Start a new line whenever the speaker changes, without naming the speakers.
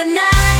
The night.